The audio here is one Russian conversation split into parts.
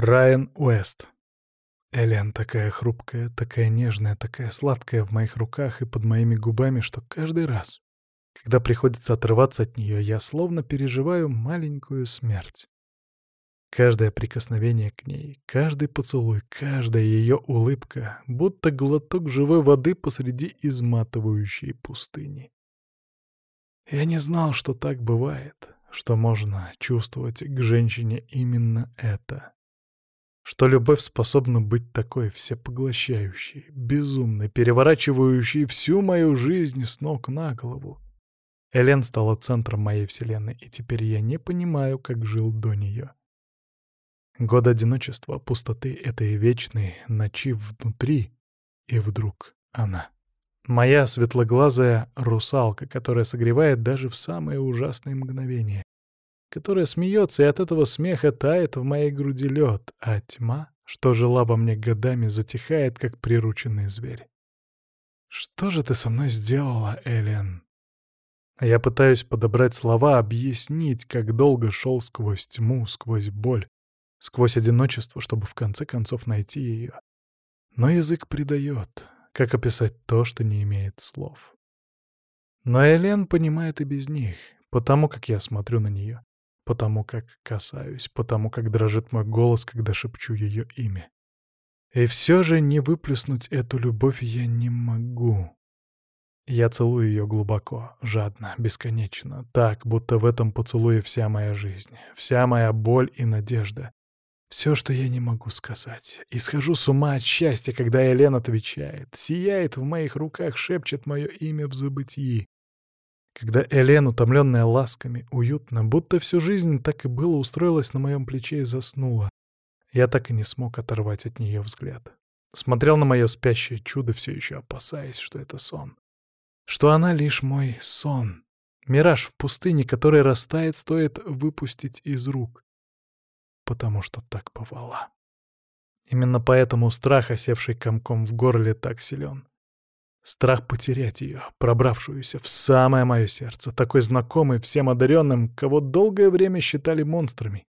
Райан Уэст. Элен такая хрупкая, такая нежная, такая сладкая в моих руках и под моими губами, что каждый раз, когда приходится отрываться от нее, я словно переживаю маленькую смерть. Каждое прикосновение к ней, каждый поцелуй, каждая ее улыбка, будто глоток живой воды посреди изматывающей пустыни. Я не знал, что так бывает, что можно чувствовать к женщине именно это. Что любовь способна быть такой всепоглощающей, безумной, переворачивающей всю мою жизнь с ног на голову. Элен стала центром моей вселенной, и теперь я не понимаю, как жил до нее. Год одиночества, пустоты этой вечной ночи внутри, и вдруг она. Моя светлоглазая русалка, которая согревает даже в самые ужасные мгновения, которая смеется, и от этого смеха тает в моей груди лед, а тьма, что жила во мне годами, затихает, как прирученный зверь. «Что же ты со мной сделала, Элен?» Я пытаюсь подобрать слова, объяснить, как долго шел сквозь тьму, сквозь боль, сквозь одиночество, чтобы в конце концов найти ее. Но язык предает. Как описать то, что не имеет слов? Но Элен понимает и без них, потому как я смотрю на нее, потому как касаюсь, потому как дрожит мой голос, когда шепчу ее имя. И все же не выплеснуть эту любовь я не могу. Я целую ее глубоко, жадно, бесконечно, так, будто в этом поцелуе вся моя жизнь, вся моя боль и надежда, все, что я не могу сказать. И схожу с ума от счастья, когда Елен отвечает, сияет в моих руках, шепчет мое имя в забытии. Когда Элен, утомленная ласками, уютно, будто всю жизнь так и было, устроилась на моем плече и заснула, я так и не смог оторвать от нее взгляд. Смотрел на мое спящее чудо, все еще опасаясь, что это сон. Что она лишь мой сон. Мираж в пустыне, который растает, стоит выпустить из рук потому что так бывало. Именно поэтому страх, осевший комком в горле, так силен. Страх потерять ее, пробравшуюся в самое мое сердце, такой знакомый всем одаренным, кого долгое время считали монстрами,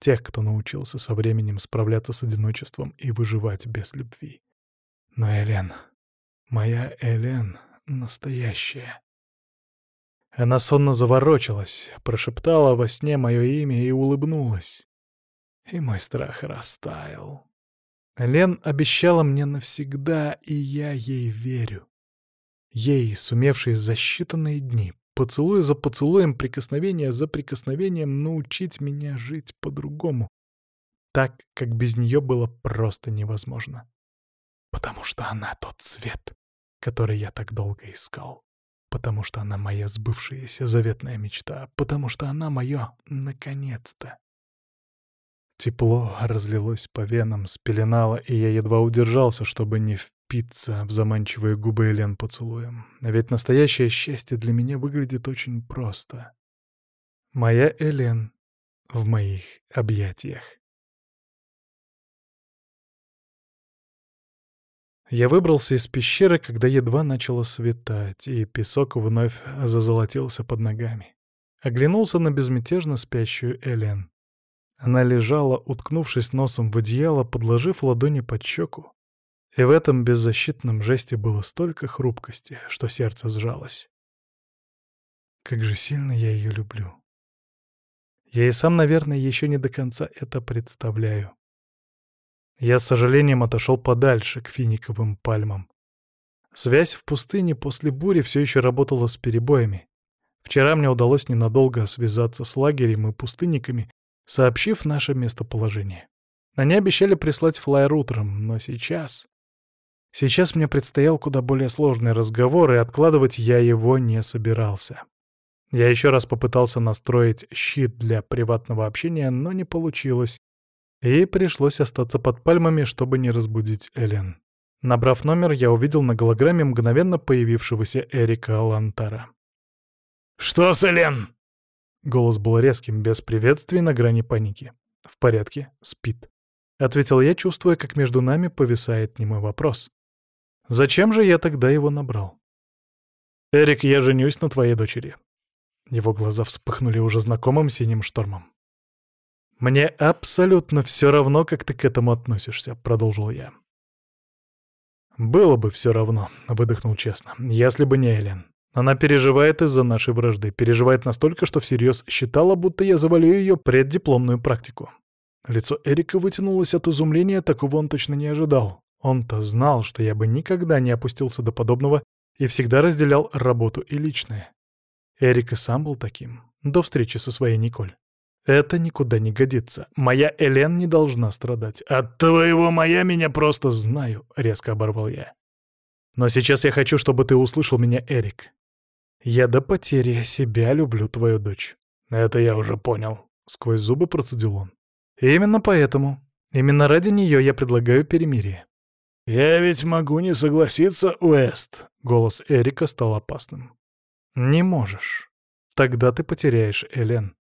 тех, кто научился со временем справляться с одиночеством и выживать без любви. Но Элен, моя Элен, настоящая. Она сонно заворочилась, прошептала во сне мое имя и улыбнулась и мой страх растаял. Лен обещала мне навсегда, и я ей верю. Ей, сумевшей за считанные дни, поцелуй за поцелуем, прикосновение за прикосновением, научить меня жить по-другому, так, как без нее было просто невозможно. Потому что она тот цвет, который я так долго искал. Потому что она моя сбывшаяся заветная мечта. Потому что она мое «наконец-то». Тепло разлилось по венам, спеленало, и я едва удержался, чтобы не впиться в губы Элен поцелуем. А ведь настоящее счастье для меня выглядит очень просто. Моя Элен в моих объятиях. Я выбрался из пещеры, когда едва начало светать, и песок вновь зазолотился под ногами. Оглянулся на безмятежно спящую Элен. Она лежала, уткнувшись носом в одеяло, подложив ладони под щеку. И в этом беззащитном жесте было столько хрупкости, что сердце сжалось. Как же сильно я ее люблю. Я и сам, наверное, еще не до конца это представляю. Я с сожалением отошел подальше, к финиковым пальмам. Связь в пустыне после бури все еще работала с перебоями. Вчера мне удалось ненадолго связаться с лагерем и пустынниками сообщив наше местоположение. Они обещали прислать флайер утром, но сейчас... Сейчас мне предстоял куда более сложный разговор, и откладывать я его не собирался. Я еще раз попытался настроить щит для приватного общения, но не получилось, и пришлось остаться под пальмами, чтобы не разбудить Элен. Набрав номер, я увидел на голограмме мгновенно появившегося Эрика Лантара. «Что с Элен?» Голос был резким, без приветствий, на грани паники. «В порядке, спит», — ответил я, чувствуя, как между нами повисает немой вопрос. «Зачем же я тогда его набрал?» «Эрик, я женюсь на твоей дочери». Его глаза вспыхнули уже знакомым синим штормом. «Мне абсолютно все равно, как ты к этому относишься», — продолжил я. «Было бы все равно», — выдохнул честно, — «если бы не Элен. Она переживает из-за нашей вражды, переживает настолько, что всерьез считала, будто я завалю ее преддипломную практику». Лицо Эрика вытянулось от изумления, такого он точно не ожидал. Он-то знал, что я бы никогда не опустился до подобного и всегда разделял работу и личное. Эрик и сам был таким, до встречи со своей Николь. Это никуда не годится. Моя Элен не должна страдать. От твоего моя меня просто знаю, резко оборвал я. Но сейчас я хочу, чтобы ты услышал меня, Эрик. Я до потери себя люблю твою дочь. Это я уже понял, сквозь зубы процедил он. Именно поэтому, именно ради нее я предлагаю перемирие. «Я ведь могу не согласиться, Уэст!» Голос Эрика стал опасным. «Не можешь. Тогда ты потеряешь Элен.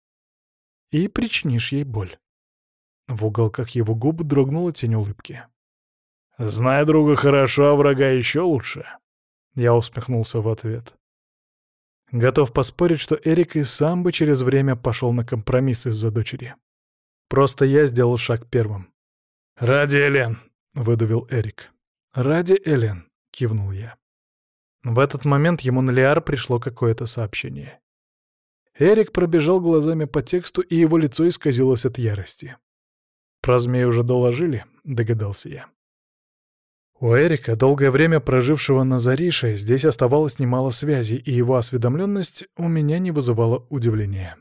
И причинишь ей боль». В уголках его губ дрогнула тень улыбки. «Знай друга хорошо, а врага еще лучше». Я усмехнулся в ответ. Готов поспорить, что Эрик и сам бы через время пошел на компромисс из-за дочери. Просто я сделал шаг первым. «Ради Элен», — выдавил Эрик. «Ради Элен», — кивнул я. В этот момент ему на Лиар пришло какое-то сообщение. Эрик пробежал глазами по тексту, и его лицо исказилось от ярости. «Про змей уже доложили?» — догадался я. У Эрика, долгое время прожившего на Зарише, здесь оставалось немало связей, и его осведомленность у меня не вызывала удивления.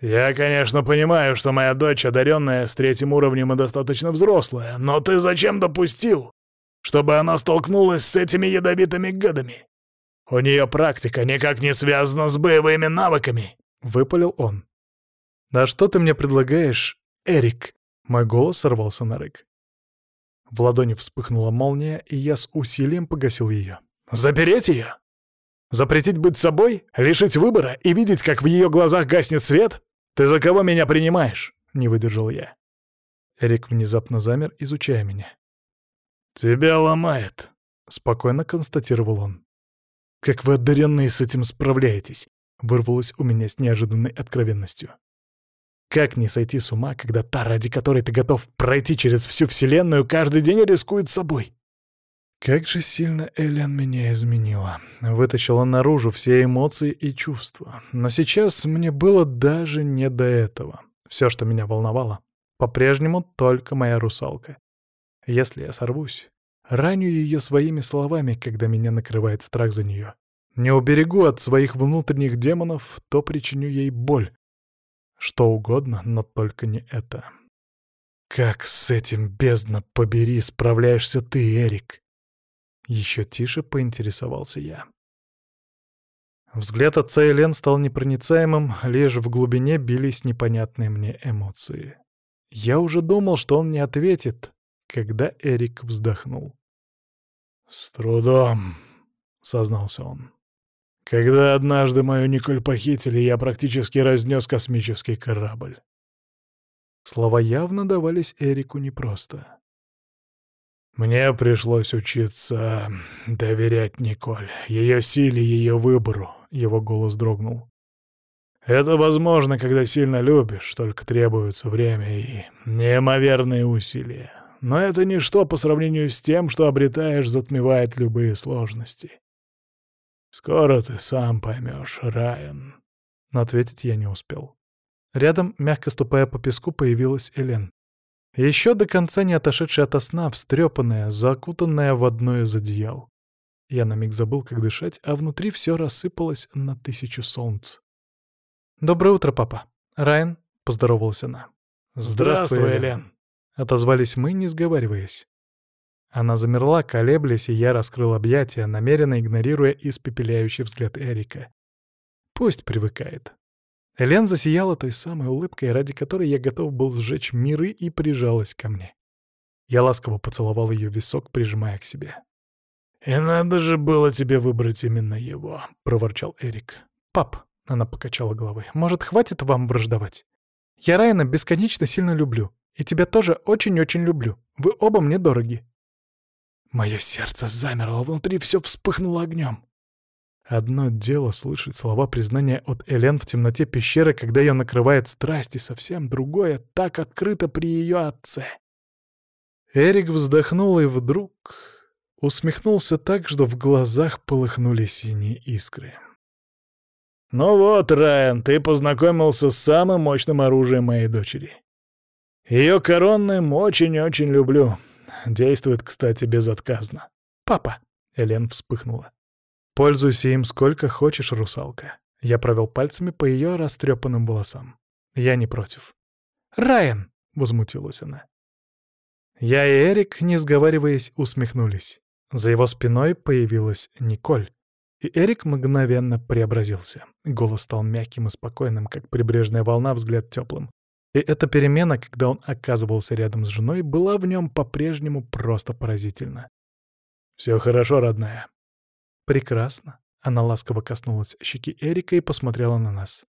«Я, конечно, понимаю, что моя дочь, одаренная с третьим уровнем и достаточно взрослая, но ты зачем допустил, чтобы она столкнулась с этими ядовитыми гадами. У нее практика никак не связана с боевыми навыками», — выпалил он. «Да что ты мне предлагаешь, Эрик?» Мой голос сорвался на рык. В ладони вспыхнула молния, и я с усилием погасил ее. «Запереть ее? Запретить быть собой? Лишить выбора и видеть, как в ее глазах гаснет свет? Ты за кого меня принимаешь?» — не выдержал я. Эрик внезапно замер, изучая меня. «Тебя ломает», — спокойно констатировал он. «Как вы одаренные с этим справляетесь?» — вырвалось у меня с неожиданной откровенностью. «Как не сойти с ума, когда та, ради которой ты готов пройти через всю Вселенную, каждый день рискует собой?» Как же сильно Элен меня изменила. Вытащила наружу все эмоции и чувства. Но сейчас мне было даже не до этого. Все, что меня волновало, по-прежнему только моя русалка. Если я сорвусь, раню ее своими словами, когда меня накрывает страх за нее. Не уберегу от своих внутренних демонов, то причиню ей боль. Что угодно, но только не это. Как с этим, бездна побери, справляешься ты, Эрик? Еще тише поинтересовался я. Взгляд отца Элен стал непроницаемым, лишь в глубине бились непонятные мне эмоции. Я уже думал, что он не ответит, когда Эрик вздохнул. «С трудом», — сознался он. «Когда однажды мою Николь похитили, я практически разнес космический корабль». Слова явно давались Эрику непросто. «Мне пришлось учиться доверять Николь, ее силе, ее выбору», — его голос дрогнул. «Это возможно, когда сильно любишь, только требуется время и неимоверные усилия. Но это ничто по сравнению с тем, что обретаешь, затмевает любые сложности. Скоро ты сам поймешь, Райан. Ответить я не успел. Рядом, мягко ступая по песку, появилась Элен. Еще до конца не отошедшая от сна, встрепанная, закутанная в одно из одеял. Я на миг забыл, как дышать, а внутри все рассыпалось на тысячу солнц. «Доброе утро, папа. Райан», — поздоровалась она. «Здравствуй, Элен», Отозвались мы, не сговариваясь. Она замерла, колеблясь, и я раскрыл объятия, намеренно игнорируя испепеляющий взгляд Эрика. Пусть привыкает. Элен засияла той самой улыбкой, ради которой я готов был сжечь миры и прижалась ко мне. Я ласково поцеловал ее висок, прижимая к себе. «И надо же было тебе выбрать именно его», — проворчал Эрик. «Пап», — она покачала головой, — «может, хватит вам враждовать? Я Райана бесконечно сильно люблю. И тебя тоже очень-очень люблю. Вы оба мне дороги». Мое сердце замерло, внутри все вспыхнуло огнем. Одно дело слышать слова признания от Элен в темноте пещеры, когда ее накрывает страсть, и совсем другое — так открыто при ее отце. Эрик вздохнул и вдруг усмехнулся так, что в глазах полыхнули синие искры. «Ну вот, Райан, ты познакомился с самым мощным оружием моей дочери. Ее коронным очень-очень люблю. Действует, кстати, безотказно». «Папа!» — Элен вспыхнула. «Пользуйся им сколько хочешь, русалка». Я провел пальцами по ее растрепанным волосам. Я не против. «Райан!» — возмутилась она. Я и Эрик, не сговариваясь, усмехнулись. За его спиной появилась Николь. И Эрик мгновенно преобразился. Голос стал мягким и спокойным, как прибрежная волна, взгляд теплым. И эта перемена, когда он оказывался рядом с женой, была в нем по-прежнему просто поразительна. «Все хорошо, родная». «Прекрасно». Она ласково коснулась щеки Эрика и посмотрела на нас.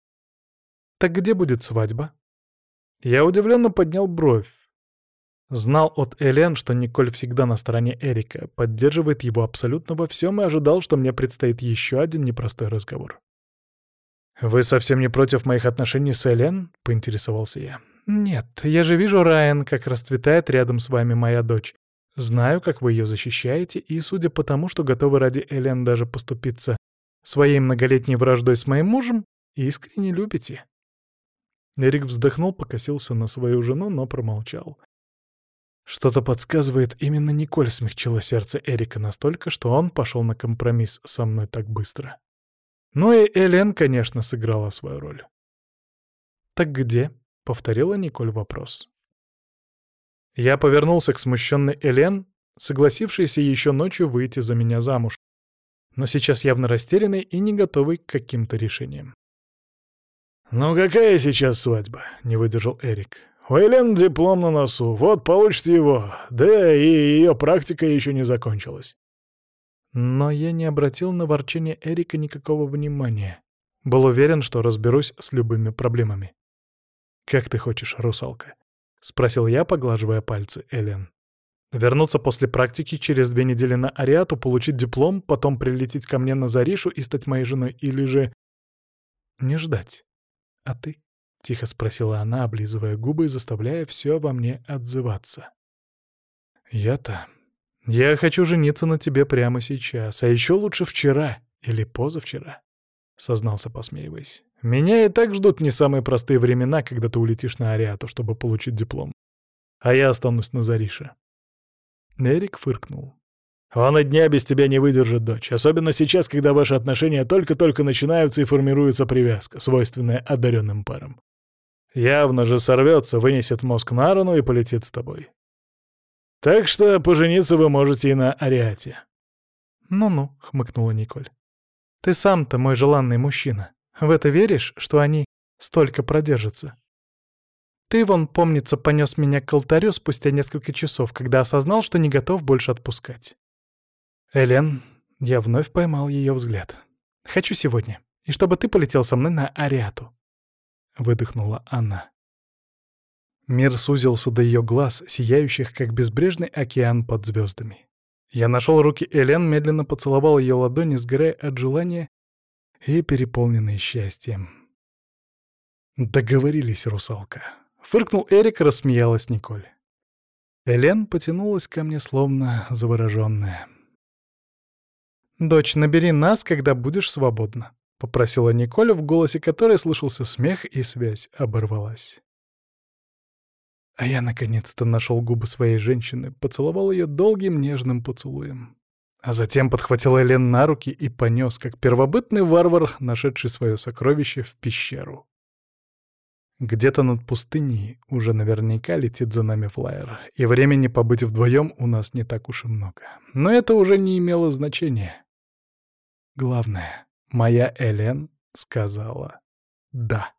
«Так где будет свадьба?» Я удивленно поднял бровь. Знал от Элен, что Николь всегда на стороне Эрика, поддерживает его абсолютно во всем и ожидал, что мне предстоит еще один непростой разговор. «Вы совсем не против моих отношений с Элен?» — поинтересовался я. «Нет, я же вижу, Райан, как расцветает рядом с вами моя дочь. Знаю, как вы ее защищаете, и, судя по тому, что готовы ради Элен даже поступиться своей многолетней враждой с моим мужем, искренне любите». Эрик вздохнул, покосился на свою жену, но промолчал. Что-то подсказывает, именно Николь смягчила сердце Эрика настолько, что он пошел на компромисс со мной так быстро. Ну и Элен, конечно, сыграла свою роль. «Так где?» — повторила Николь вопрос. Я повернулся к смущенной Элен, согласившейся еще ночью выйти за меня замуж, но сейчас явно растерянной и не готовой к каким-то решениям. «Ну какая сейчас свадьба?» — не выдержал Эрик. У Элен диплом на носу, вот получит его, да и ее практика еще не закончилась. Но я не обратил на ворчание Эрика никакого внимания. Был уверен, что разберусь с любыми проблемами. «Как ты хочешь, русалка?» — спросил я, поглаживая пальцы Элен. «Вернуться после практики через две недели на Ариату, получить диплом, потом прилететь ко мне на Заришу и стать моей женой, или же...» «Не ждать. А ты?» — тихо спросила она, облизывая губы и заставляя все во мне отзываться. «Я-то... Я хочу жениться на тебе прямо сейчас, а еще лучше вчера или позавчера», — сознался, посмеиваясь. «Меня и так ждут не самые простые времена, когда ты улетишь на Ариату, чтобы получить диплом. А я останусь на Зарише». Эрик фыркнул. Он и дня без тебя не выдержит, дочь, особенно сейчас, когда ваши отношения только-только начинаются и формируется привязка, свойственная одаренным парам. Явно же сорвется, вынесет мозг на рану и полетит с тобой. Так что пожениться вы можете и на Ариате. «Ну-ну», — хмыкнула Николь. «Ты сам-то мой желанный мужчина. В это веришь, что они столько продержатся?» Ты, вон, помнится, понес меня к алтарю спустя несколько часов, когда осознал, что не готов больше отпускать. Элен, я вновь поймал ее взгляд. Хочу сегодня, и чтобы ты полетел со мной на Ариату. — выдохнула она. Мир сузился до ее глаз, сияющих, как безбрежный океан под звездами. Я нашел руки Элен, медленно поцеловал ее ладони, сгорая от желания и переполненный счастьем. «Договорились, русалка!» Фыркнул Эрик, рассмеялась Николь. Элен потянулась ко мне, словно завороженная. «Дочь, набери нас, когда будешь свободна», — попросила Николя, в голосе которой слышался смех, и связь оборвалась. А я наконец-то нашел губы своей женщины, поцеловал ее долгим нежным поцелуем. А затем подхватил Элен на руки и понес, как первобытный варвар, нашедший свое сокровище в пещеру. Где-то над пустыней уже наверняка летит за нами флайер, и времени побыть вдвоем у нас не так уж и много. Но это уже не имело значения. Главное — Моя Элен сказала «да».